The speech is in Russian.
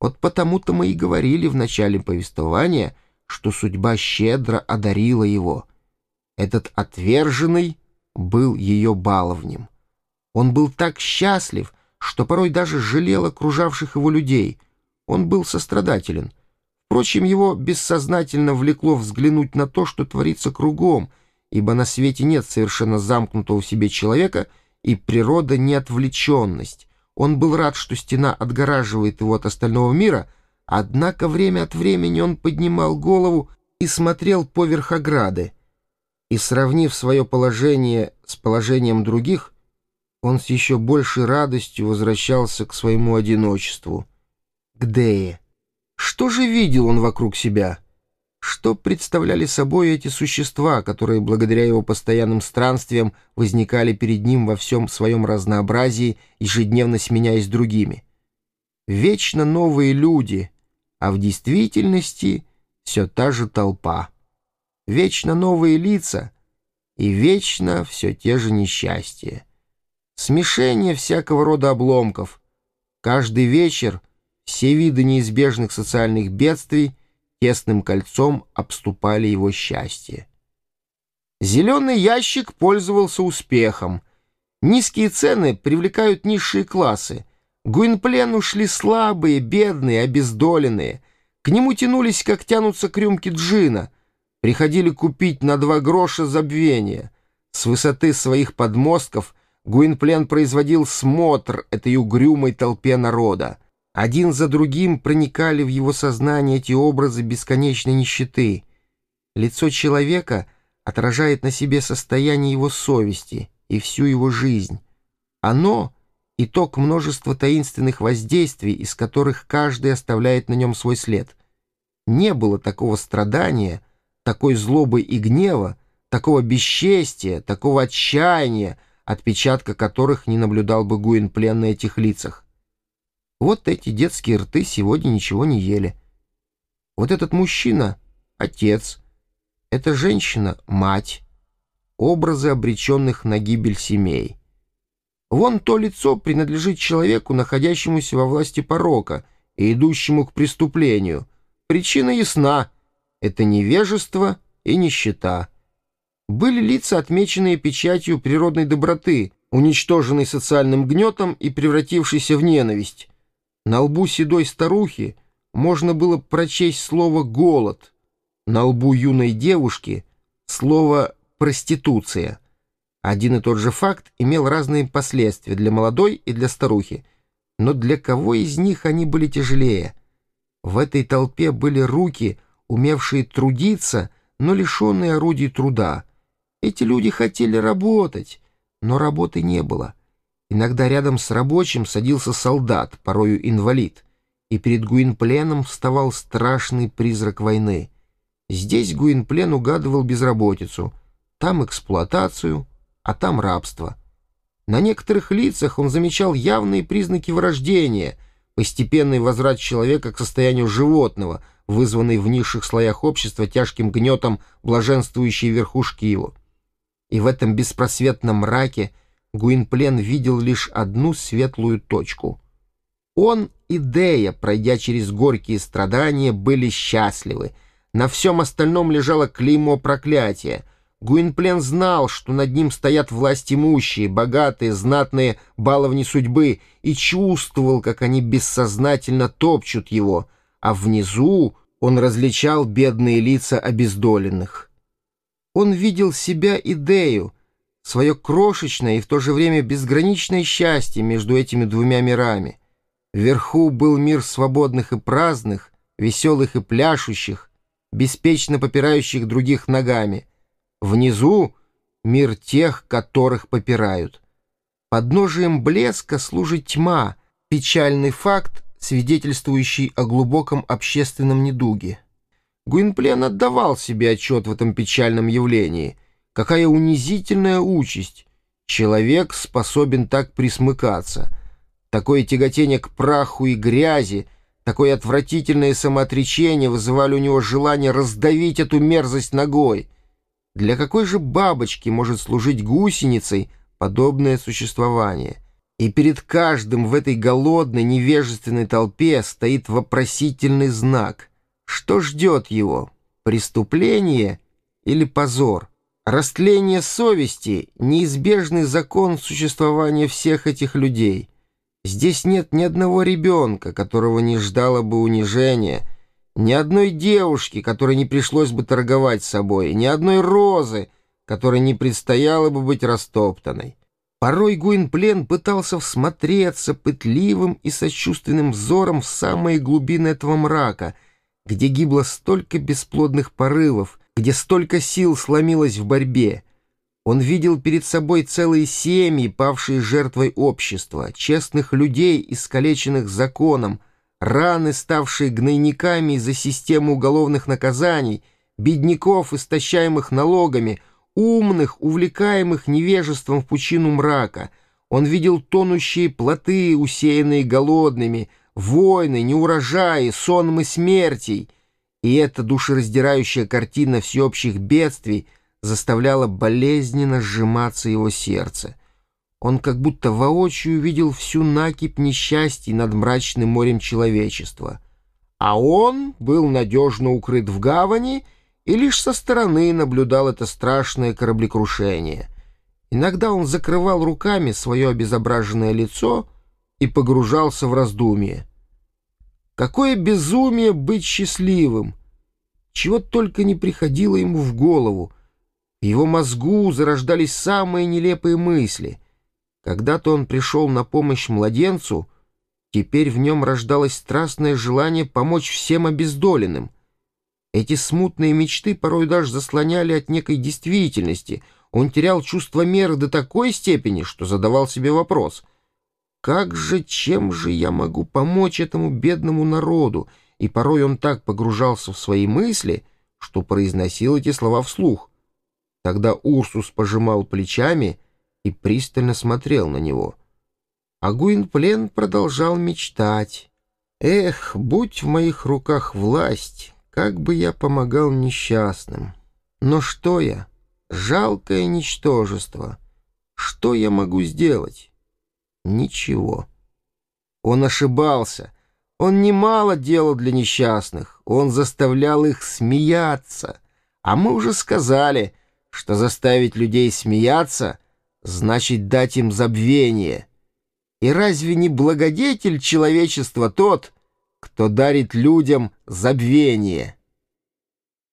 Вот потому-то мы и говорили в начале повествования, что судьба щедро одарила его. Этот отверженный был ее баловнем. Он был так счастлив, что порой даже жалел окружавших его людей. Он был сострадателен. Впрочем, его бессознательно влекло взглянуть на то, что творится кругом, ибо на свете нет совершенно замкнутого в себе человека, и природа не отвлеченность. Он был рад, что стена отгораживает его от остального мира, однако время от времени он поднимал голову и смотрел поверх ограды. И, сравнив свое положение с положением других, он с еще большей радостью возвращался к своему одиночеству, к Дее. Что же видел он вокруг себя? Что представляли собой эти существа, которые благодаря его постоянным странствиям возникали перед ним во всем своем разнообразии, ежедневно сменяясь другими? Вечно новые люди, а в действительности все та же толпа. Вечно новые лица и вечно все те же несчастья. Смешение всякого рода обломков. Каждый вечер все виды неизбежных социальных бедствий — тесным кольцом обступали его счастье. Зеленый ящик пользовался успехом. Низкие цены привлекают низшие классы. Гуинплен ушли слабые, бедные, обездоленные. К нему тянулись, как тянутся к рюмке джина. Приходили купить на два гроша забвения. С высоты своих подмостков Гуинплен производил смотр этой угрюмой толпе народа. Один за другим проникали в его сознание эти образы бесконечной нищеты. Лицо человека отражает на себе состояние его совести и всю его жизнь. Оно — итог множества таинственных воздействий, из которых каждый оставляет на нем свой след. Не было такого страдания, такой злобы и гнева, такого бесчестия, такого отчаяния, отпечатка которых не наблюдал бы Гуин-плен на этих лицах. Вот эти детские рты сегодня ничего не ели. Вот этот мужчина — отец. Эта женщина — мать. Образы обреченных на гибель семей. Вон то лицо принадлежит человеку, находящемуся во власти порока и идущему к преступлению. Причина ясна — это невежество и нищета. Были лица, отмеченные печатью природной доброты, уничтоженной социальным гнетом и превратившейся в ненависть. На лбу седой старухи можно было прочесть слово «голод», на лбу юной девушки — слово «проституция». Один и тот же факт имел разные последствия для молодой и для старухи, но для кого из них они были тяжелее? В этой толпе были руки, умевшие трудиться, но лишенные орудий труда. Эти люди хотели работать, но работы не было. Иногда рядом с рабочим садился солдат, порою инвалид, и перед Гуинпленом вставал страшный призрак войны. Здесь Гуинплен угадывал безработицу, там эксплуатацию, а там рабство. На некоторых лицах он замечал явные признаки вырождения, постепенный возврат человека к состоянию животного, вызванный в низших слоях общества тяжким гнетом блаженствующей верхушки его. И в этом беспросветном мраке – Гуинплен видел лишь одну светлую точку. Он и Дея, пройдя через горькие страдания, были счастливы. На всем остальном лежало клеймо проклятия. Гуинплен знал, что над ним стоят власть имущие, богатые, знатные баловни судьбы, и чувствовал, как они бессознательно топчут его, а внизу он различал бедные лица обездоленных. Он видел себя и Дею, свое крошечное и в то же время безграничное счастье между этими двумя мирами. Вверху был мир свободных и праздных, веселых и пляшущих, беспечно попирающих других ногами. Внизу — мир тех, которых попирают. Подножием блеска служит тьма, печальный факт, свидетельствующий о глубоком общественном недуге. Гуинплен отдавал себе отчет в этом печальном явлении — Какая унизительная участь! Человек способен так присмыкаться. Такое тяготение к праху и грязи, такое отвратительное самоотречение вызывали у него желание раздавить эту мерзость ногой. Для какой же бабочки может служить гусеницей подобное существование? И перед каждым в этой голодной, невежественной толпе стоит вопросительный знак. Что ждет его? Преступление или позор? Растление совести — неизбежный закон существования всех этих людей. Здесь нет ни одного ребенка, которого не ждало бы унижения, ни одной девушки, которой не пришлось бы торговать собой, ни одной розы, которой не предстояло бы быть растоптанной. Порой Гуинплен пытался всмотреться пытливым и сочувственным взором в самые глубины этого мрака, где гибло столько бесплодных порывов, где столько сил сломилось в борьбе. Он видел перед собой целые семьи, павшие жертвой общества, честных людей, искалеченных законом, раны, ставшие гнойниками из-за системы уголовных наказаний, бедняков, истощаемых налогами, умных, увлекаемых невежеством в пучину мрака. Он видел тонущие плоты, усеянные голодными, войны, неурожаи, сонмы смертей — и эта душераздирающая картина всеобщих бедствий заставляла болезненно сжиматься его сердце. Он как будто воочию видел всю накипь несчастий над мрачным морем человечества. А он был надежно укрыт в гавани и лишь со стороны наблюдал это страшное кораблекрушение. Иногда он закрывал руками свое обезображенное лицо и погружался в раздумье. Какое безумие быть счастливым! Чего только не приходило ему в голову. В его мозгу зарождались самые нелепые мысли. Когда-то он пришел на помощь младенцу, теперь в нем рождалось страстное желание помочь всем обездоленным. Эти смутные мечты порой даже заслоняли от некой действительности. Он терял чувство меры до такой степени, что задавал себе вопрос — как же, чем же я могу помочь этому бедному народу? И порой он так погружался в свои мысли, что произносил эти слова вслух. Тогда Урсус пожимал плечами и пристально смотрел на него. А Гуинплен продолжал мечтать. «Эх, будь в моих руках власть, как бы я помогал несчастным! Но что я? Жалкое ничтожество! Что я могу сделать?» Ничего. Он ошибался. Он немало делал для несчастных. Он заставлял их смеяться. А мы уже сказали, что заставить людей смеяться значит дать им забвение. И разве не благодетель человечества тот, кто дарит людям забвение?»